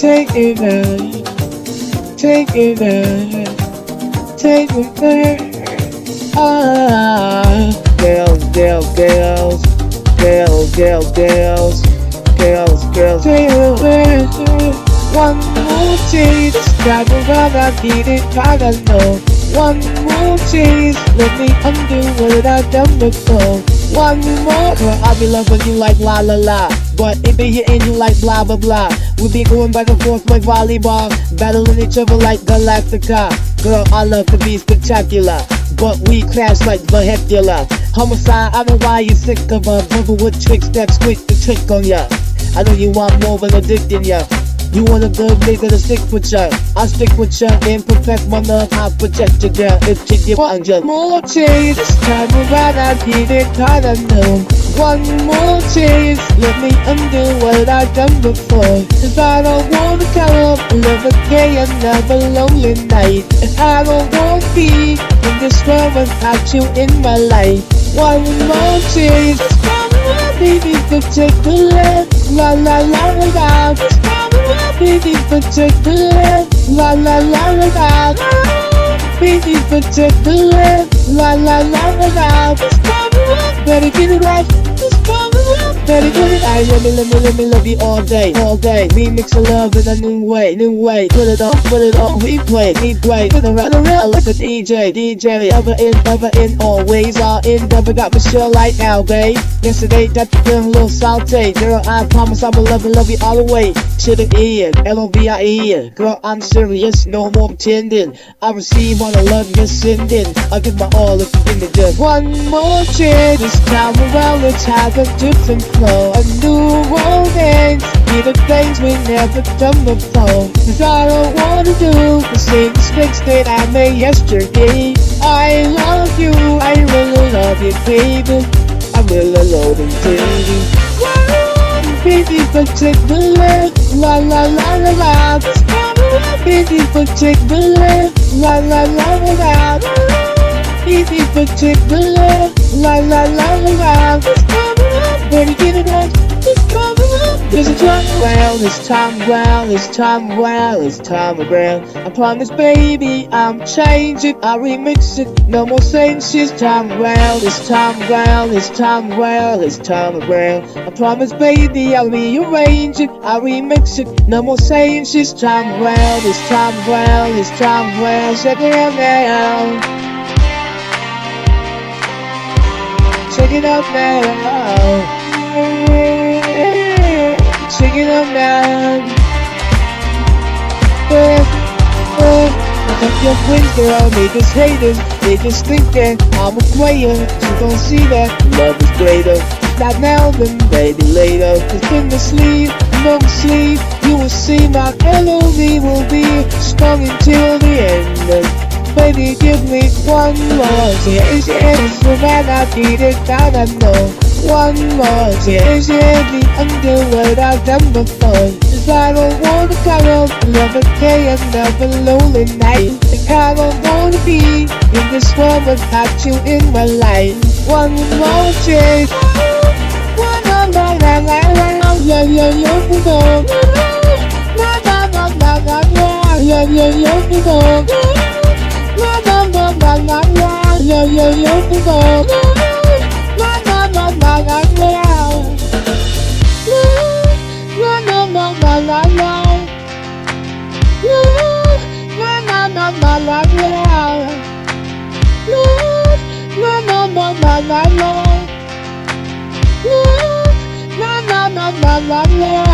take it there, take it there, take it there. Ah, girls, girls, girls, girls, girls, girls, girls, girls. Take it there. One more chance, drive around, I need it, gotta know. One more chance, let me undo what I've done before. One more, girl, I'll be loving you like la la la. But it be hitting you like blah blah blah. We be going back and forth like volleyball, battling each other like Galactica. Girl, I love to be spectacular, but we crash like vehicular. Homicide, I know why you sick of a brother with tricks that's quick to trick on ya. I know you want more than addicting ya. You want a good nigga to stick with ya. I stick with ya and perfect my love. I protect you, girl. If you get one just more chance, this time around I get it kinda know. One more chance, let me undo what I've done before. Cause I don't wanna count up another day, another lonely night. And I don't wanna be in this world without you in my life. One more chance, baby, to take the left particular, la la la la without. Being particular, la la la la la. This without. Better get it right. Right. Let me, let me, let me love you all day, all day. We mix of love in a new way, new way. Put it on, put it on, replay, replay. Put it around, around like a DJ, DJ. Ever in, ever in, always all in. Never got my Michelle like now, babe. Yesterday, that feeling a little salty. Girl, I promise I will love you, love you all the way. To the end, L-O-V-I-E. Girl, I'm serious, no more pretending. I receive all the love you're sending. I'll give my all if you give me just one more chance. This time around, let's have a different flow. A new romance. Be the things we never done before. Cause I don't wanna do the same mistakes that I made yesterday. I love you, I really love you, baby. I really you, baby. Baby, but take the left, la la la la la. Baby, but take the left, la la la la la. Baby, but take the left, la la la la la. This time around, baby, get it right. This time around, this time around, this time around, this time around, this time around. I promise, baby, I'm changing. I remix it, no more saying shit. Time around, this time around, this time around, this time around. I promise, baby, I'll rearrange it. I remix it, no more saying shit. Time around, this time around, this time around. Check it out now. Check it out now. Check it out now. Fuck your friends, they just haters. They just think that I'm a player. You don't see that love is greater. Not now, then maybe later. Cause in the sleep, no sleep, you will see my LOV will be strong until. Baby, give me one more chance, chance, no matter I need it, now I know. One more chance, me undo what I've done before. Cause I don't wanna up another day, another lonely night. I don't wanna be in this world without you in my life. One more chance. One more, la la la la, yeah yeah yeah, we go. La la la la la la, yeah yeah yeah, we go. La la la la.